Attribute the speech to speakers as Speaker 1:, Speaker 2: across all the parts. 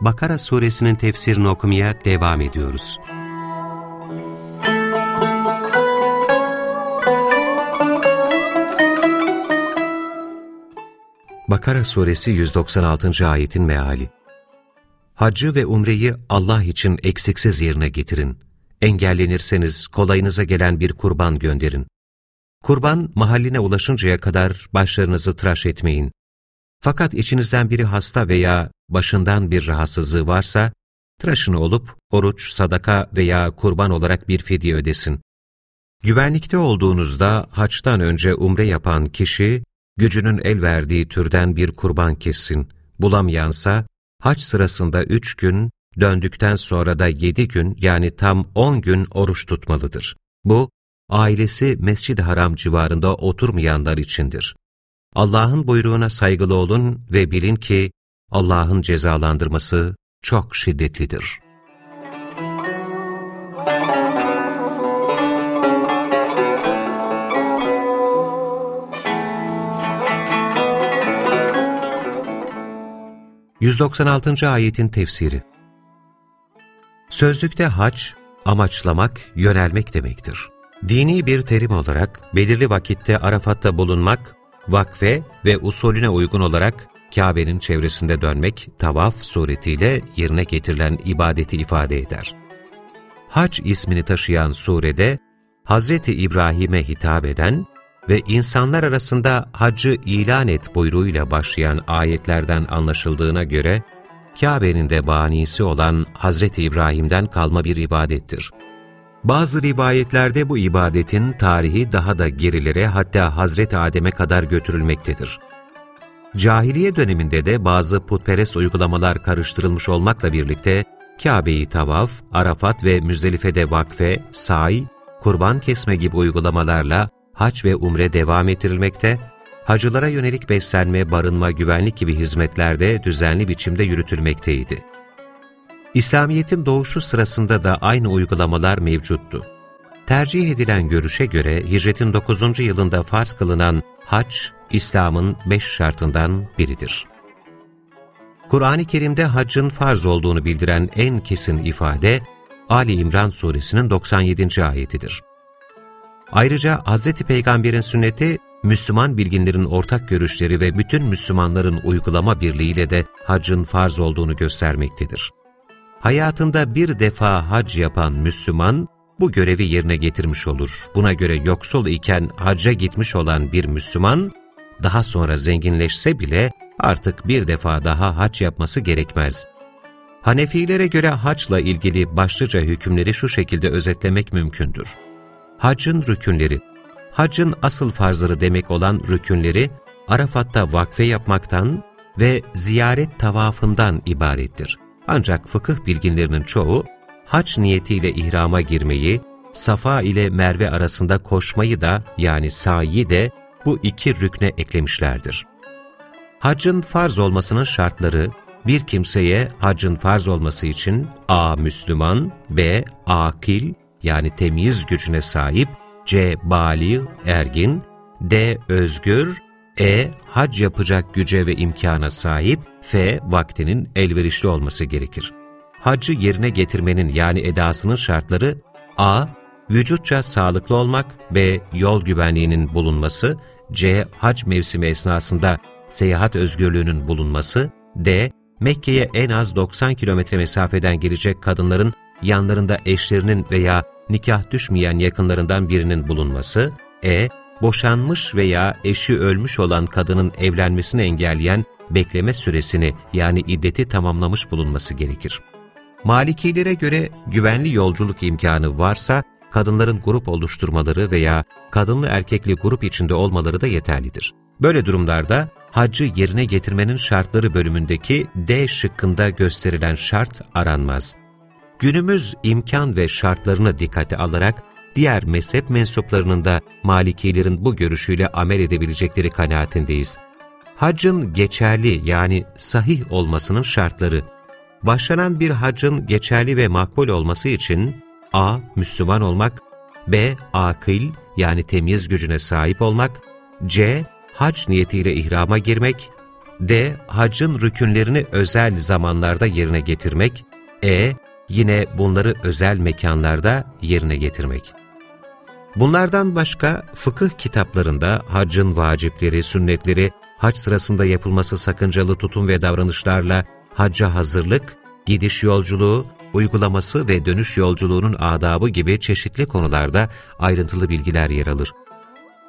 Speaker 1: Bakara suresinin tefsirini okumaya devam ediyoruz. Bakara suresi 196. ayetin meali Haccı ve umreyi Allah için eksiksiz yerine getirin. Engellenirseniz kolayınıza gelen bir kurban gönderin. Kurban mahalline ulaşıncaya kadar başlarınızı tıraş etmeyin. Fakat içinizden biri hasta veya başından bir rahatsızlığı varsa, tıraşını olup oruç, sadaka veya kurban olarak bir fidye ödesin. Güvenlikte olduğunuzda haçtan önce umre yapan kişi, gücünün el verdiği türden bir kurban kessin. Bulamayansa, haç sırasında üç gün, döndükten sonra da yedi gün yani tam on gün oruç tutmalıdır. Bu, ailesi Mescid-i Haram civarında oturmayanlar içindir. Allah'ın buyruğuna saygılı olun ve bilin ki Allah'ın cezalandırması çok şiddetlidir. ...196. ayetin tefsiri Sözlükte hac, amaçlamak, yönelmek demektir. Dini bir terim olarak belirli vakitte Arafat'ta bulunmak, vakfe ve usulüne uygun olarak Kabe'nin çevresinde dönmek, tavaf suretiyle yerine getirilen ibadeti ifade eder. Hac ismini taşıyan surede, Hazreti İbrahim'e hitap eden ve insanlar arasında haccı ilan et buyruğuyla başlayan ayetlerden anlaşıldığına göre, Kabe'nin de banisi olan Hazreti İbrahim'den kalma bir ibadettir. Bazı rivayetlerde bu ibadetin tarihi daha da gerilere hatta Hazreti Adem'e kadar götürülmektedir. Cahiliye döneminde de bazı putperest uygulamalar karıştırılmış olmakla birlikte Kabe'yi tavaf, Arafat ve Müzdelife'de vakfe, say, kurban kesme gibi uygulamalarla hac ve umre devam ettirilmekte, hacılara yönelik beslenme, barınma, güvenlik gibi hizmetlerde düzenli biçimde yürütülmekteydi. İslamiyet'in doğuşu sırasında da aynı uygulamalar mevcuttu. Tercih edilen görüşe göre hicretin 9. yılında farz kılınan hac, İslam'ın beş şartından biridir. Kur'an-ı Kerim'de haccın farz olduğunu bildiren en kesin ifade, Ali İmran suresinin 97. ayetidir. Ayrıca Hz. Peygamber'in sünneti, Müslüman bilginlerin ortak görüşleri ve bütün Müslümanların uygulama birliğiyle de haccın farz olduğunu göstermektedir. Hayatında bir defa hac yapan Müslüman, bu görevi yerine getirmiş olur. Buna göre yoksul iken hacca gitmiş olan bir Müslüman, daha sonra zenginleşse bile artık bir defa daha hac yapması gerekmez. Hanefilere göre haçla ilgili başlıca hükümleri şu şekilde özetlemek mümkündür. Hacın rükünleri, hacın asıl farzları demek olan rükünleri, Arafat'ta vakfe yapmaktan ve ziyaret tavafından ibarettir. Ancak fıkıh bilginlerinin çoğu, hac niyetiyle ihrama girmeyi, Safa ile Merve arasında koşmayı da yani sayi de bu iki rükne eklemişlerdir. Haccın farz olmasının şartları, bir kimseye haccın farz olması için A. Müslüman, B. Akil yani temyiz gücüne sahip, C. Bali, ergin, D. Özgür, E. Hac yapacak güce ve imkana sahip, F. Vaktinin elverişli olması gerekir. Haccı yerine getirmenin yani edasının şartları A. Vücutça sağlıklı olmak, B. Yol güvenliğinin bulunması, C. Hac mevsimi esnasında seyahat özgürlüğünün bulunması, D. Mekke'ye en az 90 kilometre mesafeden gelecek kadınların yanlarında eşlerinin veya nikah düşmeyen yakınlarından birinin bulunması, E. Boşanmış veya eşi ölmüş olan kadının evlenmesini engelleyen bekleme süresini yani iddeti tamamlamış bulunması gerekir. Malikilere göre güvenli yolculuk imkanı varsa kadınların grup oluşturmaları veya kadınlı erkekli grup içinde olmaları da yeterlidir. Böyle durumlarda haccı yerine getirmenin şartları bölümündeki D şıkkında gösterilen şart aranmaz. Günümüz imkan ve şartlarını dikkate alarak diğer mezhep mensuplarının da Malikilerin bu görüşüyle amel edebilecekleri kanaatindeyiz. Haccın geçerli yani sahih olmasının şartları Başlanan bir haccın geçerli ve makbul olması için a. Müslüman olmak, b. Akıl yani temyiz gücüne sahip olmak, c. Hac niyetiyle ihrama girmek, d. Haccın rükünlerini özel zamanlarda yerine getirmek, e. Yine bunları özel mekanlarda yerine getirmek. Bunlardan başka fıkıh kitaplarında haccın vacipleri, sünnetleri, hac sırasında yapılması sakıncalı tutum ve davranışlarla hacca hazırlık, gidiş yolculuğu, uygulaması ve dönüş yolculuğunun adabı gibi çeşitli konularda ayrıntılı bilgiler yer alır.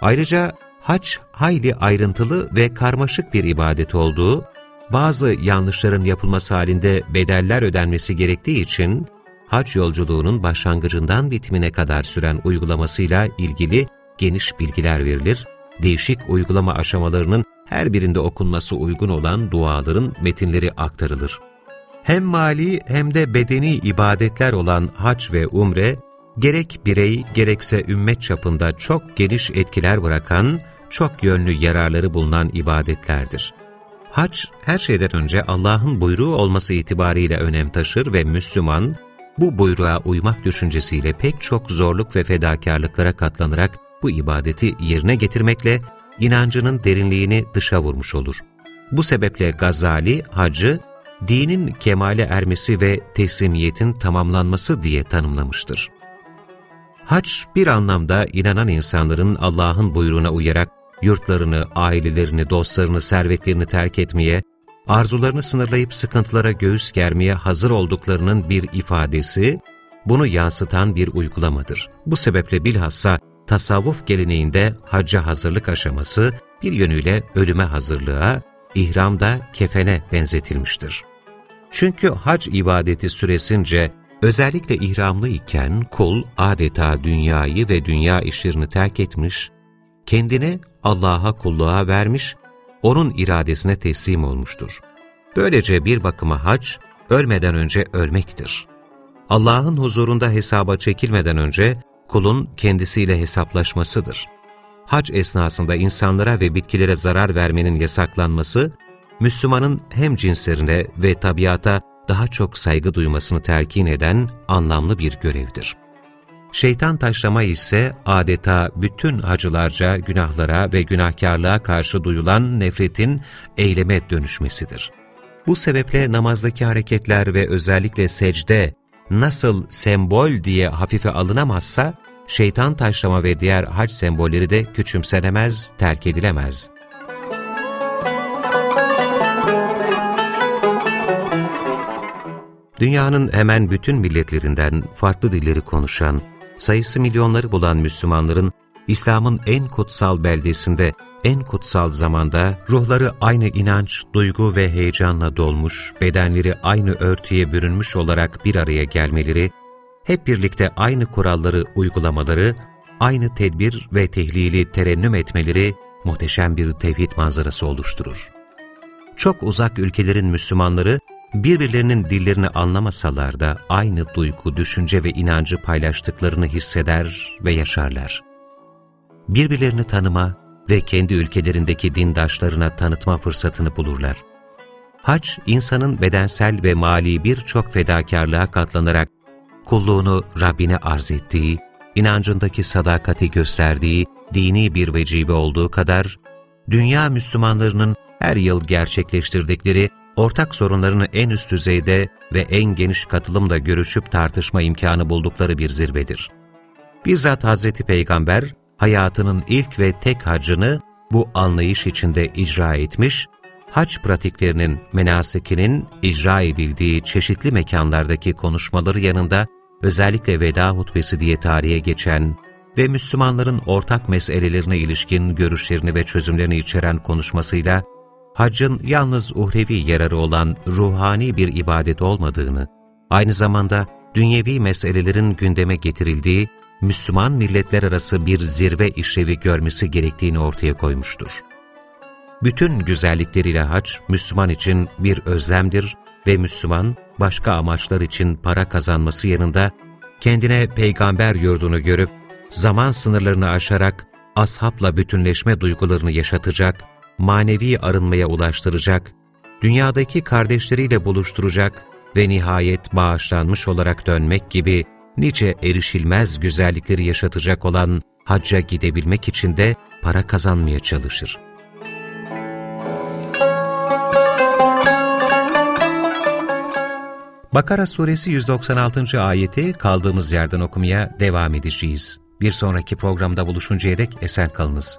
Speaker 1: Ayrıca hac hayli ayrıntılı ve karmaşık bir ibadet olduğu, bazı yanlışların yapılması halinde bedeller ödenmesi gerektiği için, hac yolculuğunun başlangıcından bitimine kadar süren uygulamasıyla ilgili geniş bilgiler verilir, değişik uygulama aşamalarının her birinde okunması uygun olan duaların metinleri aktarılır. Hem mali hem de bedeni ibadetler olan hac ve umre, gerek birey gerekse ümmet çapında çok geniş etkiler bırakan, çok yönlü yararları bulunan ibadetlerdir. Hac, her şeyden önce Allah'ın buyruğu olması itibariyle önem taşır ve Müslüman, bu buyruğa uymak düşüncesiyle pek çok zorluk ve fedakarlıklara katlanarak bu ibadeti yerine getirmekle inancının derinliğini dışa vurmuş olur. Bu sebeple Gazali, hacı, dinin kemale ermesi ve teslimiyetin tamamlanması diye tanımlamıştır. Hac, bir anlamda inanan insanların Allah'ın buyruğuna uyarak yurtlarını, ailelerini, dostlarını, servetlerini terk etmeye, arzularını sınırlayıp sıkıntılara göğüs germeye hazır olduklarının bir ifadesi, bunu yansıtan bir uygulamadır. Bu sebeple bilhassa tasavvuf geleneğinde hacca hazırlık aşaması bir yönüyle ölüme hazırlığa, ihramda kefene benzetilmiştir. Çünkü hac ibadeti süresince özellikle ihramlı iken kul adeta dünyayı ve dünya işlerini terk etmiş, kendini Allah'a kulluğa vermiş, onun iradesine teslim olmuştur. Böylece bir bakıma hac, ölmeden önce ölmektir. Allah'ın huzurunda hesaba çekilmeden önce kulun kendisiyle hesaplaşmasıdır. Hac esnasında insanlara ve bitkilere zarar vermenin yasaklanması, Müslümanın hem cinslerine ve tabiata daha çok saygı duymasını telkin eden anlamlı bir görevdir. Şeytan taşlama ise adeta bütün hacılarca günahlara ve günahkarlığa karşı duyulan nefretin eyleme dönüşmesidir. Bu sebeple namazdaki hareketler ve özellikle secde nasıl sembol diye hafife alınamazsa, şeytan taşlama ve diğer hac sembolleri de küçümsenemez, terk edilemez. Dünyanın hemen bütün milletlerinden farklı dilleri konuşan, sayısı milyonları bulan Müslümanların İslam'ın en kutsal beldesinde, en kutsal zamanda ruhları aynı inanç, duygu ve heyecanla dolmuş, bedenleri aynı örtüye bürünmüş olarak bir araya gelmeleri, hep birlikte aynı kuralları uygulamaları, aynı tedbir ve tehlili terennüm etmeleri muhteşem bir tevhid manzarası oluşturur. Çok uzak ülkelerin Müslümanları birbirlerinin dillerini anlamasalar da aynı duygu, düşünce ve inancı paylaştıklarını hisseder ve yaşarlar. Birbirlerini tanıma ve kendi ülkelerindeki dindaşlarına tanıtma fırsatını bulurlar. Hac, insanın bedensel ve mali birçok fedakarlığa katlanarak kulluğunu Rabbine arz ettiği, inancındaki sadakati gösterdiği dini bir vecibe olduğu kadar, dünya Müslümanlarının her yıl gerçekleştirdikleri ortak sorunlarını en üst düzeyde ve en geniş katılımda görüşüp tartışma imkanı buldukları bir zirvedir. Bizzat Hz. Peygamber, hayatının ilk ve tek hacını bu anlayış içinde icra etmiş, hac pratiklerinin, menasikinin icra edildiği çeşitli mekanlardaki konuşmaları yanında özellikle veda hutbesi diye tarihe geçen ve Müslümanların ortak meselelerine ilişkin görüşlerini ve çözümlerini içeren konuşmasıyla haccın yalnız uhrevi yararı olan ruhani bir ibadet olmadığını, aynı zamanda dünyevi meselelerin gündeme getirildiği Müslüman milletler arası bir zirve işlevi görmesi gerektiğini ortaya koymuştur. Bütün güzellikleriyle hac, Müslüman için bir özlemdir ve Müslüman, başka amaçlar için para kazanması yanında, kendine peygamber yurdunu görüp, zaman sınırlarını aşarak, ashabla bütünleşme duygularını yaşatacak, manevi arınmaya ulaştıracak, dünyadaki kardeşleriyle buluşturacak ve nihayet bağışlanmış olarak dönmek gibi nice erişilmez güzellikleri yaşatacak olan hacca gidebilmek için de para kazanmaya çalışır. Bakara suresi 196. ayeti kaldığımız yerden okumaya devam edeceğiz. Bir sonraki programda buluşuncaya dek esen kalınız.